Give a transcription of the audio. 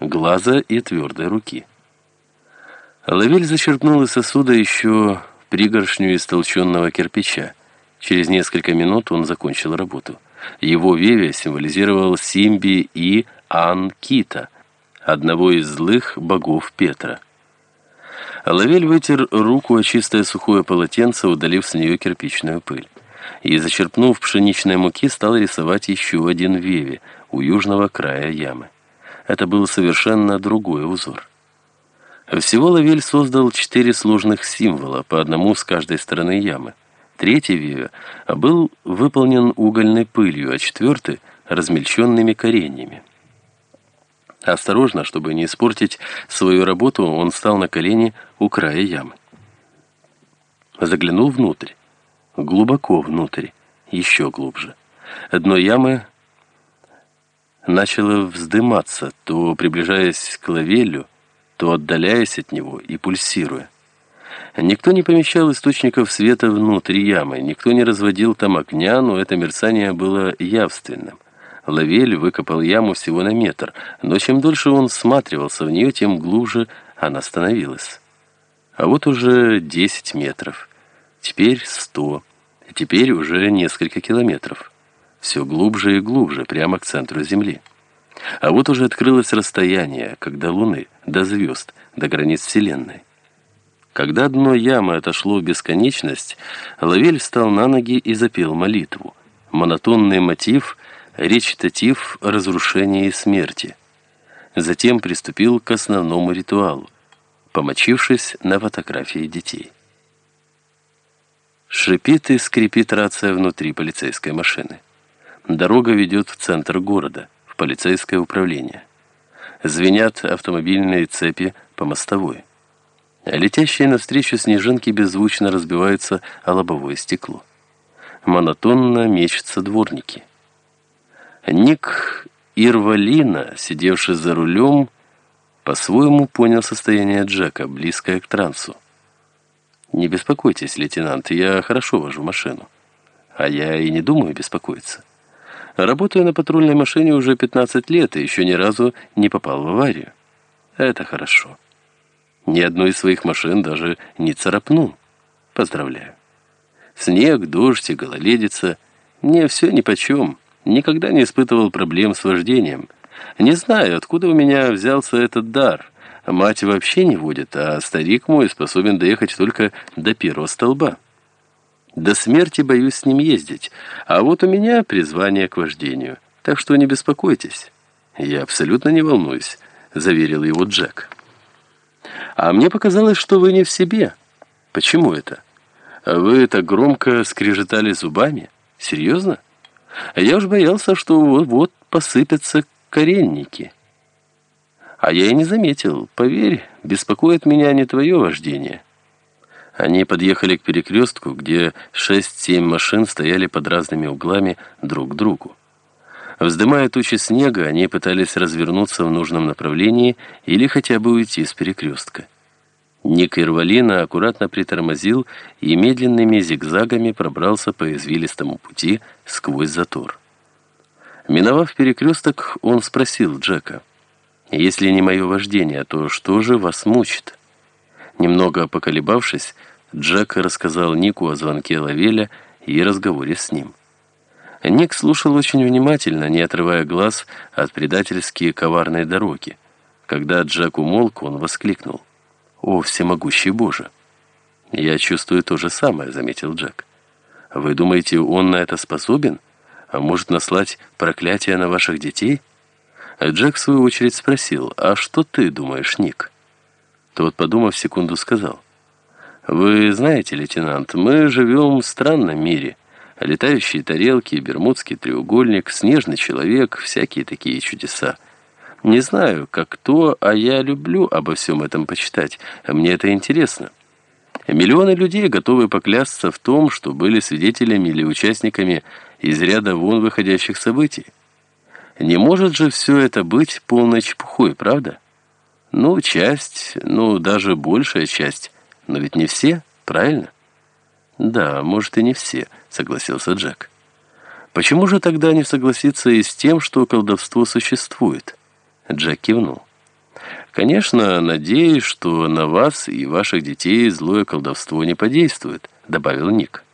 глаза и твердой руки. Лавель зачерпнул из сосуда еще пригоршню истолченного кирпича. Через несколько минут он закончил работу. Его веве символизировал Симби и Анкита, одного из злых богов Петра. Лавель вытер руку о чистое сухое полотенце, удалив с нее кирпичную пыль. И, зачерпнув пшеничной муки, стал рисовать еще один веве у южного края ямы. Это был совершенно другой узор. Всего Лавель создал четыре сложных символа, по одному с каждой стороны ямы. Третий виве был выполнен угольной пылью, а четвертый — размельченными кореньями. Осторожно, чтобы не испортить свою работу, он встал на колени у края ямы. Заглянул внутрь. Глубоко внутрь. Еще глубже. Дно ямы начало вздыматься, то приближаясь к лавелю, то отдаляясь от него и пульсируя. Никто не помещал источников света внутри ямы, никто не разводил там огня, но это мерцание было явственным. Лавель выкопал яму всего на метр, но чем дольше он всматривался в нее, тем глубже она становилась. А вот уже 10 метров, теперь 100, теперь уже несколько километров. Все глубже и глубже, прямо к центру Земли. А вот уже открылось расстояние, до Луны, до звезд, до границ Вселенной. Когда дно ямы отошло в бесконечность, Лавель встал на ноги и запел молитву. Монотонный мотив — речитатив разрушения и смерти. Затем приступил к основному ритуалу, помочившись на фотографии детей. Шипит и скрипит рация внутри полицейской машины. Дорога ведет в центр города, в полицейское управление. Звенят автомобильные цепи по мостовой. Летящие навстречу снежинки беззвучно разбиваются о лобовое стекло. Монотонно мечутся дворники. Ник Ирвалина, сидевший за рулем, по-своему понял состояние Джека, близкое к трансу. «Не беспокойтесь, лейтенант, я хорошо вожу машину». «А я и не думаю беспокоиться. Работаю на патрульной машине уже 15 лет и еще ни разу не попал в аварию. Это хорошо. Ни одной из своих машин даже не царапну. Поздравляю. Снег, дождь и гололедица — мне все нипочем». Никогда не испытывал проблем с вождением. Не знаю, откуда у меня взялся этот дар. Мать вообще не водит, а старик мой способен доехать только до первого столба. До смерти боюсь с ним ездить, а вот у меня призвание к вождению. Так что не беспокойтесь. Я абсолютно не волнуюсь, заверил его Джек. А мне показалось, что вы не в себе. Почему это? Вы так громко скрежетали зубами? Серьезно? Я уж боялся, что вот-вот посыпятся коренники. А я и не заметил. Поверь, беспокоит меня не твое вождение. Они подъехали к перекрестку, где шесть-семь машин стояли под разными углами друг к другу. Вздымая тучи снега, они пытались развернуться в нужном направлении или хотя бы уйти с перекрестка. Ник Ирвалина аккуратно притормозил и медленными зигзагами пробрался по извилистому пути сквозь затор. Миновав перекресток, он спросил Джека, «Если не мое вождение, то что же вас мучит?» Немного поколебавшись, Джек рассказал Нику о звонке Лавеля и разговоре с ним. Ник слушал очень внимательно, не отрывая глаз от предательски коварной дороги. Когда Джек умолк, он воскликнул. «О, всемогущий Боже!» «Я чувствую то же самое», — заметил Джек. «Вы думаете, он на это способен? А может наслать проклятие на ваших детей?» Джек, в свою очередь, спросил, «А что ты думаешь, Ник?» Тот, подумав секунду, сказал, «Вы знаете, лейтенант, мы живем в странном мире. Летающие тарелки, бермудский треугольник, снежный человек, всякие такие чудеса. Не знаю, как кто, а я люблю обо всем этом почитать. Мне это интересно. Миллионы людей готовы поклясться в том, что были свидетелями или участниками из ряда вон выходящих событий. Не может же все это быть полной чепухой, правда? Ну, часть, ну, даже большая часть, но ведь не все, правильно? Да, может и не все, согласился Джек. Почему же тогда не согласиться и с тем, что колдовство существует? Джек кивнул. «Конечно, надеюсь, что на вас и ваших детей злое колдовство не подействует», — добавил Ник.